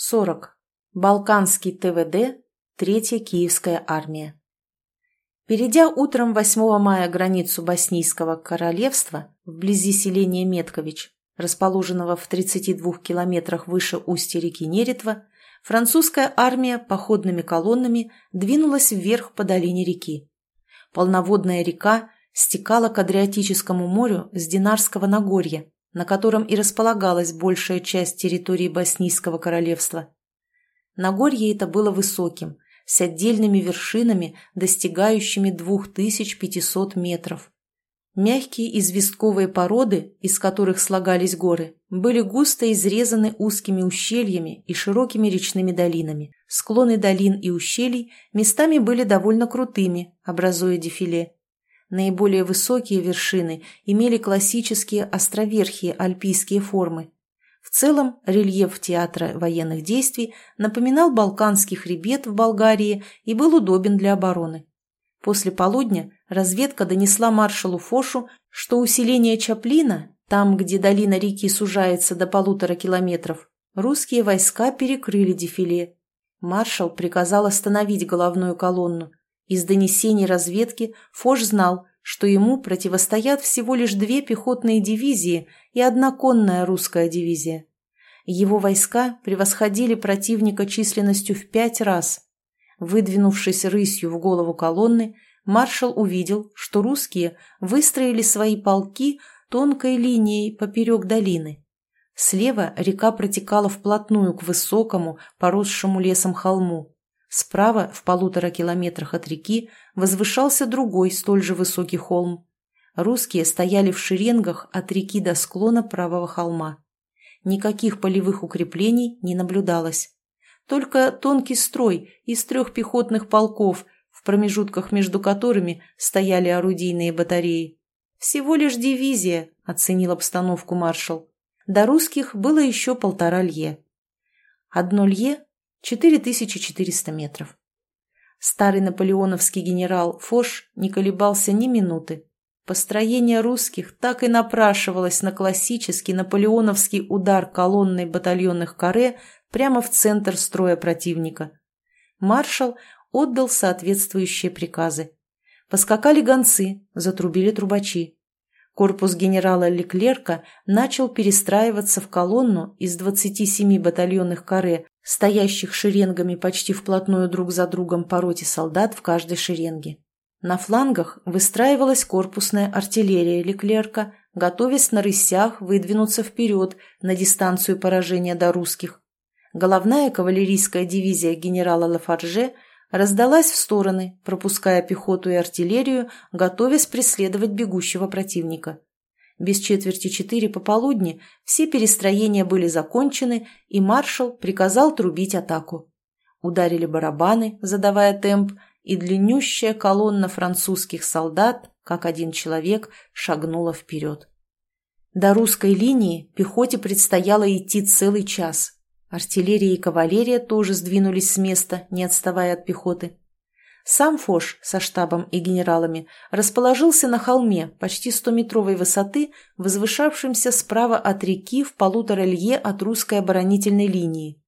40. Балканский ТВД, Третья Киевская армия. Перейдя утром 8 мая границу Боснийского королевства, вблизи селения Меткович, расположенного в 32 километрах выше устья реки Неретва, французская армия походными колоннами двинулась вверх по долине реки. Полноводная река стекала к Адриатическому морю с Динарского Нагорья, на котором и располагалась большая часть территории Боснийского королевства. Нагорье это было высоким, с отдельными вершинами, достигающими 2500 метров. Мягкие известковые породы, из которых слагались горы, были густо изрезаны узкими ущельями и широкими речными долинами. Склоны долин и ущелий местами были довольно крутыми, образуя дефиле. Наиболее высокие вершины имели классические островерхие альпийские формы. В целом рельеф театра военных действий напоминал Балканский хребет в Болгарии и был удобен для обороны. После полудня разведка донесла маршалу Фошу, что усиление Чаплина, там, где долина реки сужается до полутора километров, русские войска перекрыли дефиле. Маршал приказал остановить головную колонну, из донесений разведки Фош знал, что ему противостоят всего лишь две пехотные дивизии и одна конная русская дивизия. Его войска превосходили противника численностью в пять раз. Выдвинувшись рысью в голову колонны, маршал увидел, что русские выстроили свои полки тонкой линией поперек долины. Слева река протекала вплотную к высокому, поросшему лесом холму. Справа, в полутора километрах от реки, возвышался другой столь же высокий холм. Русские стояли в шеренгах от реки до склона правого холма. Никаких полевых укреплений не наблюдалось. Только тонкий строй из трех пехотных полков, в промежутках между которыми стояли орудийные батареи. «Всего лишь дивизия», — оценил обстановку маршал. До русских было еще полтора лье. Одно лье 4400 метров. Старый наполеоновский генерал Фош не колебался ни минуты. Построение русских так и напрашивалось на классический наполеоновский удар колонной батальонных каре прямо в центр строя противника. Маршал отдал соответствующие приказы. Поскакали гонцы, затрубили трубачи. Корпус генерала Леклерка начал перестраиваться в колонну из 27 батальонных каре, стоящих шеренгами почти вплотную друг за другом по роте солдат в каждой шеренге. На флангах выстраивалась корпусная артиллерия Леклерка, готовясь на рысях выдвинуться вперед на дистанцию поражения до русских. Головная кавалерийская дивизия генерала Лафарже раздалась в стороны, пропуская пехоту и артиллерию, готовясь преследовать бегущего противника. Без четверти четыре пополудни все перестроения были закончены, и маршал приказал трубить атаку. Ударили барабаны, задавая темп, и длиннющая колонна французских солдат, как один человек, шагнула вперед. До русской линии пехоте предстояло идти целый час. Артиллерия и кавалерия тоже сдвинулись с места, не отставая от пехоты. Сам Фош со штабом и генералами расположился на холме почти стометровой высоты, возвышавшемся справа от реки в полутора лье от русской оборонительной линии.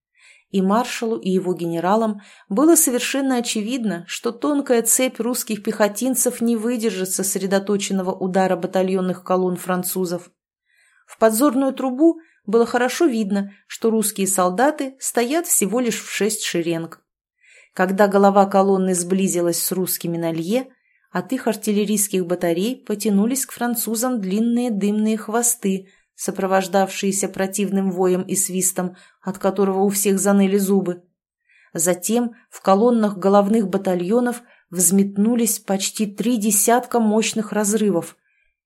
И маршалу, и его генералам было совершенно очевидно, что тонкая цепь русских пехотинцев не выдержит сосредоточенного удара батальонных колонн французов. В подзорную трубу было хорошо видно, что русские солдаты стоят всего лишь в шесть шеренг. Когда голова колонны сблизилась с русскими на лье, от их артиллерийских батарей потянулись к французам длинные дымные хвосты, сопровождавшиеся противным воем и свистом, от которого у всех заныли зубы. Затем в колоннах головных батальонов взметнулись почти три десятка мощных разрывов.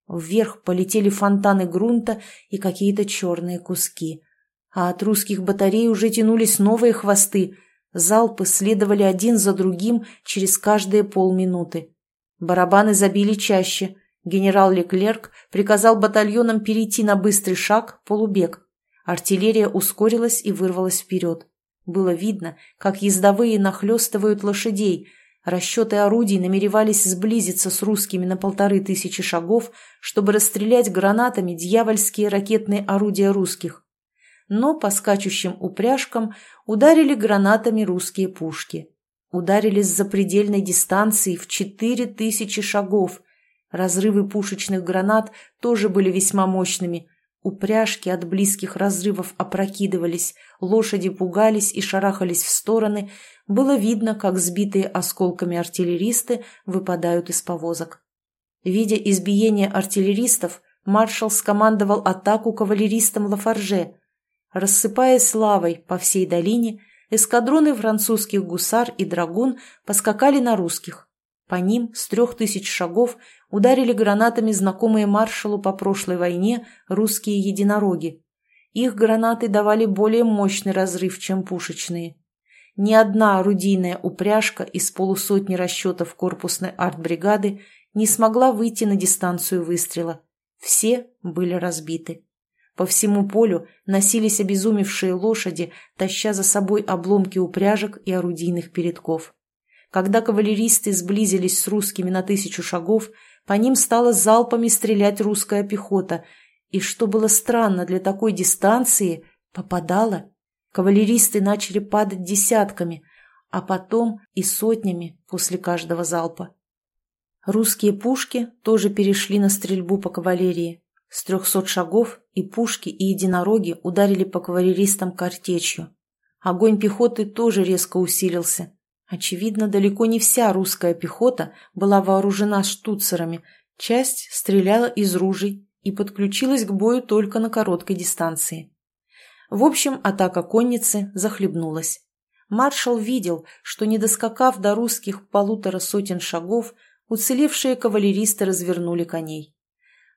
Вверх полетели фонтаны грунта и какие-то черные куски. А от русских батарей уже тянулись новые хвосты, Залпы следовали один за другим через каждые полминуты. Барабаны забили чаще. Генерал Леклерк приказал батальонам перейти на быстрый шаг, полубег. Артиллерия ускорилась и вырвалась вперед. Было видно, как ездовые нахлестывают лошадей. Расчеты орудий намеревались сблизиться с русскими на полторы тысячи шагов, чтобы расстрелять гранатами дьявольские ракетные орудия русских. но по скачущим упряжкам ударили гранатами русские пушки. Ударили с запредельной дистанции в четыре тысячи шагов. Разрывы пушечных гранат тоже были весьма мощными. Упряжки от близких разрывов опрокидывались, лошади пугались и шарахались в стороны. Было видно, как сбитые осколками артиллеристы выпадают из повозок. Видя избиение артиллеристов, маршал скомандовал атаку кавалеристам Лафарже. Рассыпаясь лавой по всей долине, эскадроны французских гусар и драгун поскакали на русских. По ним с трех тысяч шагов ударили гранатами знакомые маршалу по прошлой войне русские единороги. Их гранаты давали более мощный разрыв, чем пушечные. Ни одна орудийная упряжка из полусотни расчетов корпусной артбригады не смогла выйти на дистанцию выстрела. Все были разбиты. По всему полю носились обезумевшие лошади, таща за собой обломки упряжек и орудийных передков. Когда кавалеристы сблизились с русскими на тысячу шагов, по ним стала залпами стрелять русская пехота, и, что было странно для такой дистанции, попадала. Кавалеристы начали падать десятками, а потом и сотнями после каждого залпа. Русские пушки тоже перешли на стрельбу по кавалерии. С трехсот шагов и пушки, и единороги ударили по кавалеристам картечью. Огонь пехоты тоже резко усилился. Очевидно, далеко не вся русская пехота была вооружена штуцерами, часть стреляла из ружей и подключилась к бою только на короткой дистанции. В общем, атака конницы захлебнулась. Маршал видел, что, не доскакав до русских полутора сотен шагов, уцелевшие кавалеристы развернули коней.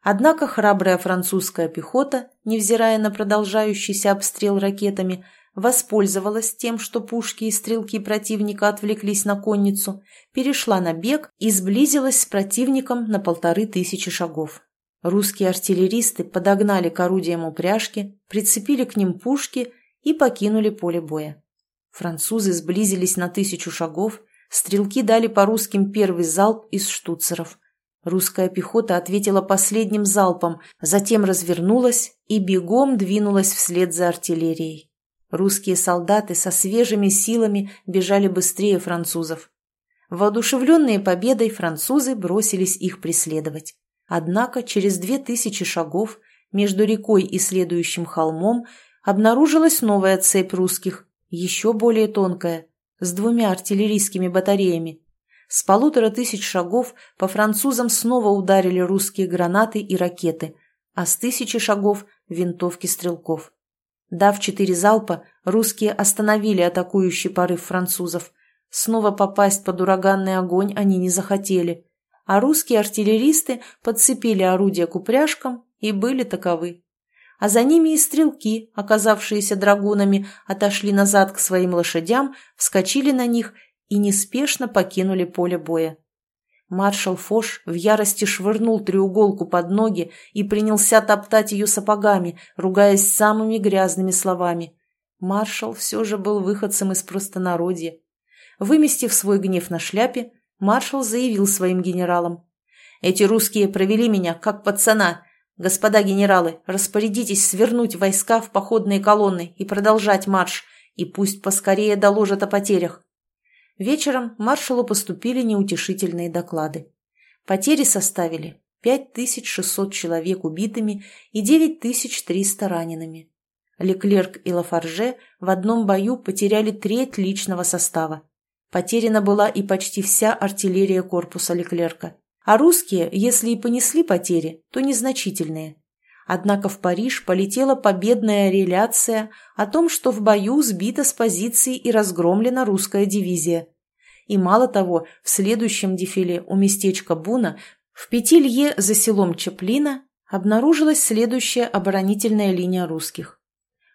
Однако храбрая французская пехота, невзирая на продолжающийся обстрел ракетами, воспользовалась тем, что пушки и стрелки противника отвлеклись на конницу, перешла на бег и сблизилась с противником на полторы тысячи шагов. Русские артиллеристы подогнали к орудиям упряжки, прицепили к ним пушки и покинули поле боя. Французы сблизились на тысячу шагов, Стрелки дали по русским первый залп из штуцеров. Русская пехота ответила последним залпом, затем развернулась и бегом двинулась вслед за артиллерией. Русские солдаты со свежими силами бежали быстрее французов. Воодушевленные победой французы бросились их преследовать. Однако через две тысячи шагов между рекой и следующим холмом обнаружилась новая цепь русских, еще более тонкая с двумя артиллерийскими батареями. С полутора тысяч шагов по французам снова ударили русские гранаты и ракеты, а с тысячи шагов – винтовки стрелков. Дав четыре залпа, русские остановили атакующий порыв французов. Снова попасть под ураганный огонь они не захотели, а русские артиллеристы подцепили орудия к упряжкам и были таковы а за ними и стрелки, оказавшиеся драгунами, отошли назад к своим лошадям, вскочили на них и неспешно покинули поле боя. Маршал Фош в ярости швырнул треуголку под ноги и принялся топтать ее сапогами, ругаясь самыми грязными словами. Маршал все же был выходцем из простонародья. Выместив свой гнев на шляпе, маршал заявил своим генералам. «Эти русские провели меня, как пацана, «Господа генералы, распорядитесь свернуть войска в походные колонны и продолжать марш, и пусть поскорее доложат о потерях». Вечером маршалу поступили неутешительные доклады. Потери составили 5600 человек убитыми и 9300 ранеными. Леклерк и Лафарже в одном бою потеряли треть личного состава. Потеряна была и почти вся артиллерия корпуса Леклерка а русские, если и понесли потери, то незначительные. Однако в Париж полетела победная реляция о том, что в бою сбита с позиции и разгромлена русская дивизия. И мало того, в следующем дефиле у местечка Буна в Петилье за селом Чаплина обнаружилась следующая оборонительная линия русских.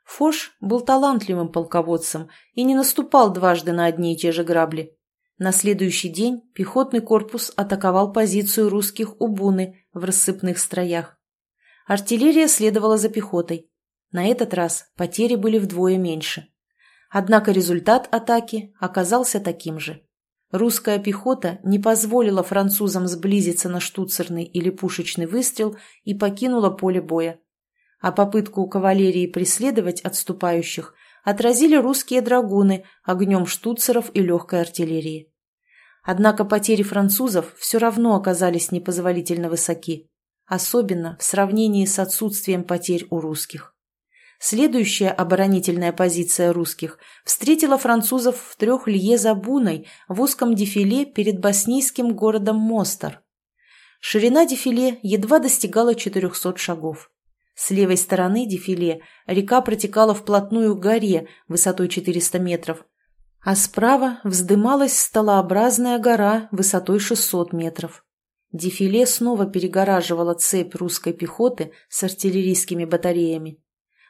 Фош был талантливым полководцем и не наступал дважды на одни и те же грабли. На следующий день пехотный корпус атаковал позицию русских у Буны в рассыпных строях. Артиллерия следовала за пехотой. На этот раз потери были вдвое меньше. Однако результат атаки оказался таким же. Русская пехота не позволила французам сблизиться на штуцерный или пушечный выстрел и покинула поле боя. а попытку кавалерии преследовать отступающих отразили русские драгуны огнем штуцеров и легкой артиллерии. Однако потери французов все равно оказались непозволительно высоки, особенно в сравнении с отсутствием потерь у русских. Следующая оборонительная позиция русских встретила французов в трех лье за Буной в узком дефиле перед боснийским городом Мостар. Ширина дефиле едва достигала 400 шагов. С левой стороны дефиле река протекала вплотную к горе высотой 400 метров, а справа вздымалась столообразная гора высотой 600 метров. Дефиле снова перегораживала цепь русской пехоты с артиллерийскими батареями.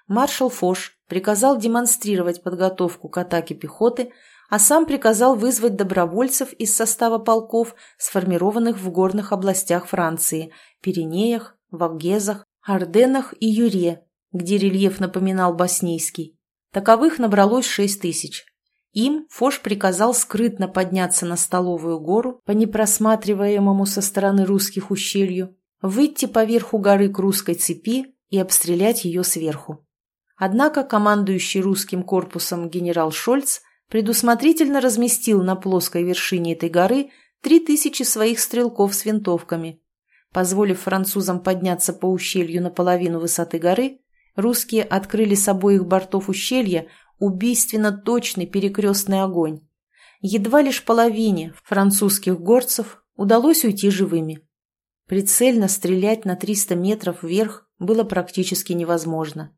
Маршал Фош приказал демонстрировать подготовку к атаке пехоты, а сам приказал вызвать добровольцев из состава полков, сформированных в горных областях Франции – Пиренеях, Вагезах, Арденнах и Юре, где рельеф напоминал боснийский. Таковых набралось шесть тысяч. Им Фош приказал скрытно подняться на Столовую гору по непросматриваемому со стороны русских ущелью, выйти по верху горы к русской цепи и обстрелять ее сверху. Однако командующий русским корпусом генерал Шольц предусмотрительно разместил на плоской вершине этой горы три тысячи своих стрелков с винтовками. Позволив французам подняться по ущелью наполовину высоты горы, русские открыли с обоих бортов ущелья убийственно точный перекрестный огонь. Едва лишь половине французских горцев удалось уйти живыми. Прицельно стрелять на 300 метров вверх было практически невозможно.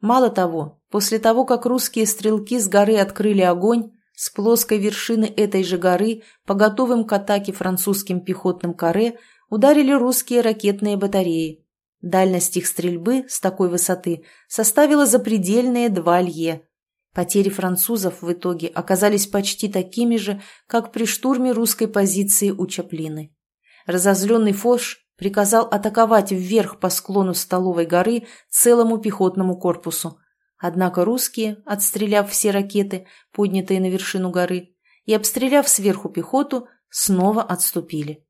Мало того, после того, как русские стрелки с горы открыли огонь, с плоской вершины этой же горы по готовым к атаке французским пехотным каре ударили русские ракетные батареи. Дальность их стрельбы с такой высоты составила запредельные два лье. Потери французов в итоге оказались почти такими же, как при штурме русской позиции у Чаплины. Разозленный Фош приказал атаковать вверх по склону Столовой горы целому пехотному корпусу. Однако русские, отстреляв все ракеты, поднятые на вершину горы, и обстреляв сверху пехоту, снова отступили.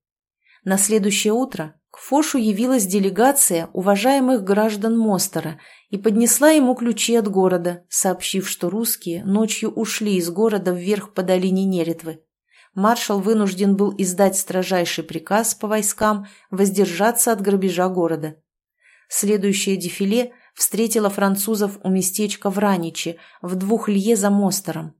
На следующее утро к Фошу явилась делегация уважаемых граждан Мостера и поднесла ему ключи от города, сообщив, что русские ночью ушли из города вверх по долине Неретвы. Маршал вынужден был издать строжайший приказ по войскам воздержаться от грабежа города. Следующее дефиле встретило французов у местечка Враничи в двух лье за Мостером.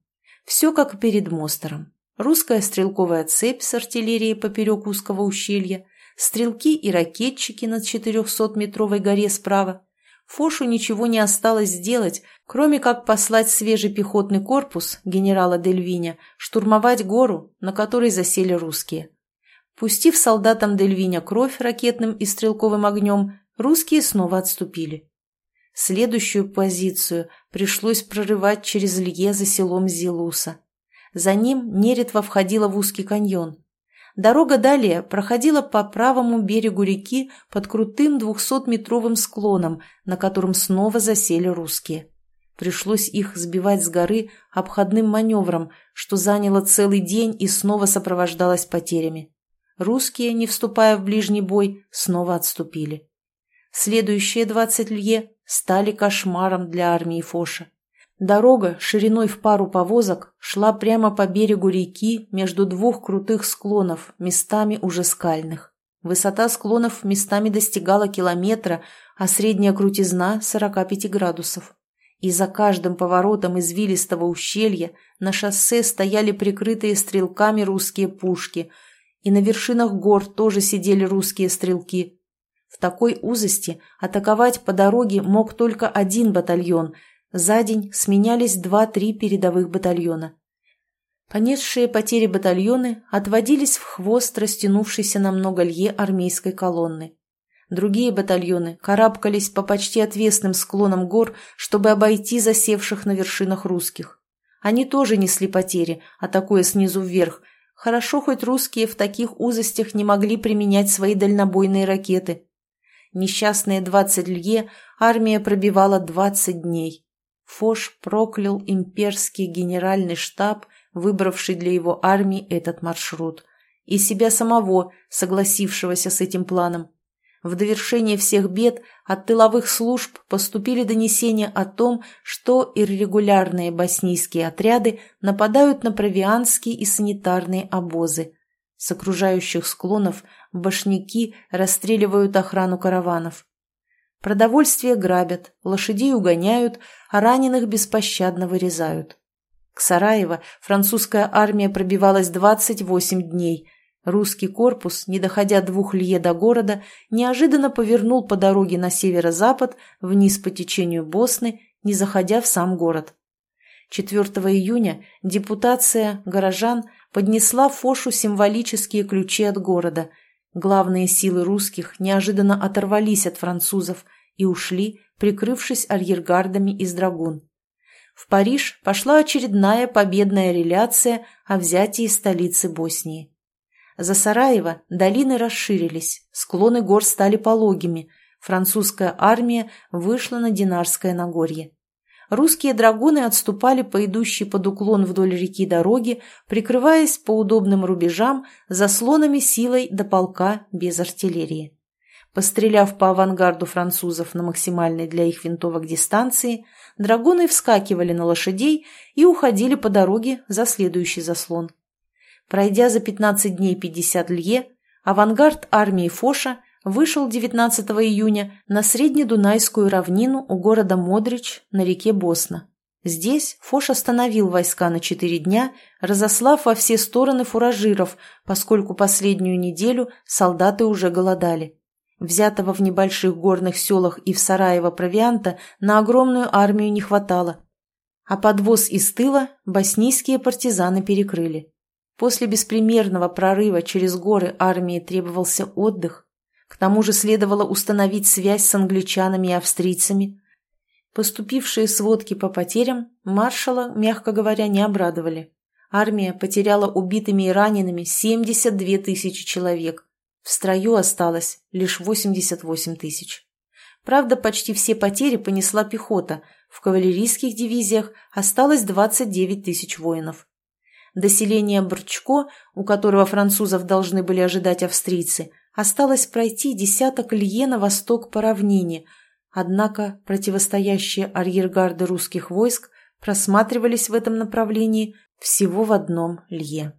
Все как перед Мостером. Русская стрелковая цепь с артиллерией поперек узкого ущелья, стрелки и ракетчики на 400-метровой горе справа. Фошу ничего не осталось сделать, кроме как послать свежий пехотный корпус генерала Дельвиня штурмовать гору, на которой засели русские. Пустив солдатам Дельвиня кровь ракетным и стрелковым огнем, русские снова отступили. Следующую позицию пришлось прорывать через Лье за селом Зилуса. За ним Неретва входила в узкий каньон. Дорога далее проходила по правому берегу реки под крутым двухсотметровым склоном, на котором снова засели русские. Пришлось их сбивать с горы обходным маневром, что заняло целый день и снова сопровождалось потерями. Русские, не вступая в ближний бой, снова отступили. Следующие двадцать лье стали кошмаром для армии Фоша. Дорога шириной в пару повозок шла прямо по берегу реки между двух крутых склонов, местами уже скальных. Высота склонов местами достигала километра, а средняя крутизна – 45 градусов. И за каждым поворотом извилистого ущелья на шоссе стояли прикрытые стрелками русские пушки, и на вершинах гор тоже сидели русские стрелки. В такой узости атаковать по дороге мог только один батальон – за день сменялись два-три передовых батальона. Понесшие потери батальоны отводились в хвост растянувшейся на много лье армейской колонны. Другие батальоны карабкались по почти отвесным склонам гор, чтобы обойти засевших на вершинах русских. Они тоже несли потери, атакуя снизу вверх. Хорошо, хоть русские в таких узостях не могли применять свои дальнобойные ракеты. Несчастные двадцать лье армия пробивала двадцать дней. Фош проклял имперский генеральный штаб, выбравший для его армии этот маршрут, и себя самого, согласившегося с этим планом. В довершение всех бед от тыловых служб поступили донесения о том, что иррегулярные боснийские отряды нападают на провианские и санитарные обозы. С окружающих склонов башняки расстреливают охрану караванов. Продовольствие грабят, лошадей угоняют, а раненых беспощадно вырезают. К Сараево французская армия пробивалась 28 дней – Русский корпус, не доходя двух лье до города, неожиданно повернул по дороге на северо-запад, вниз по течению Босны, не заходя в сам город. 4 июня депутация горожан поднесла Фошу символические ключи от города. Главные силы русских неожиданно оторвались от французов и ушли, прикрывшись арьергардами из драгун. В Париж пошла очередная победная реляция о взятии столицы Боснии. За Сараево долины расширились, склоны гор стали пологими, французская армия вышла на Динарское Нагорье. Русские драгуны отступали по идущей под уклон вдоль реки дороги, прикрываясь по удобным рубежам заслонами силой до полка без артиллерии. Постреляв по авангарду французов на максимальной для их винтовок дистанции, драгуны вскакивали на лошадей и уходили по дороге за следующий заслон. Пройдя за 15 дней 50 лье, авангард армии Фоша вышел 19 июня на Среднедунайскую равнину у города Модрич на реке Босна. Здесь Фош остановил войска на четыре дня, разослав во все стороны фуражиров, поскольку последнюю неделю солдаты уже голодали. Взятого в небольших горных селах и в Сараево провианта на огромную армию не хватало. А подвоз из тыла боснийские партизаны перекрыли. После беспримерного прорыва через горы армии требовался отдых. Тому же следовало установить связь с англичанами и австрийцами. Поступившие сводки по потерям маршала, мягко говоря, не обрадовали. Армия потеряла убитыми и ранеными 72 тысячи человек. В строю осталось лишь 88 тысяч. Правда, почти все потери понесла пехота. В кавалерийских дивизиях осталось 29 тысяч воинов. До селения Брчко, у которого французов должны были ожидать австрийцы, осталось пройти десяток лье на восток по равнине, однако противостоящие арьергарды русских войск просматривались в этом направлении всего в одном лье.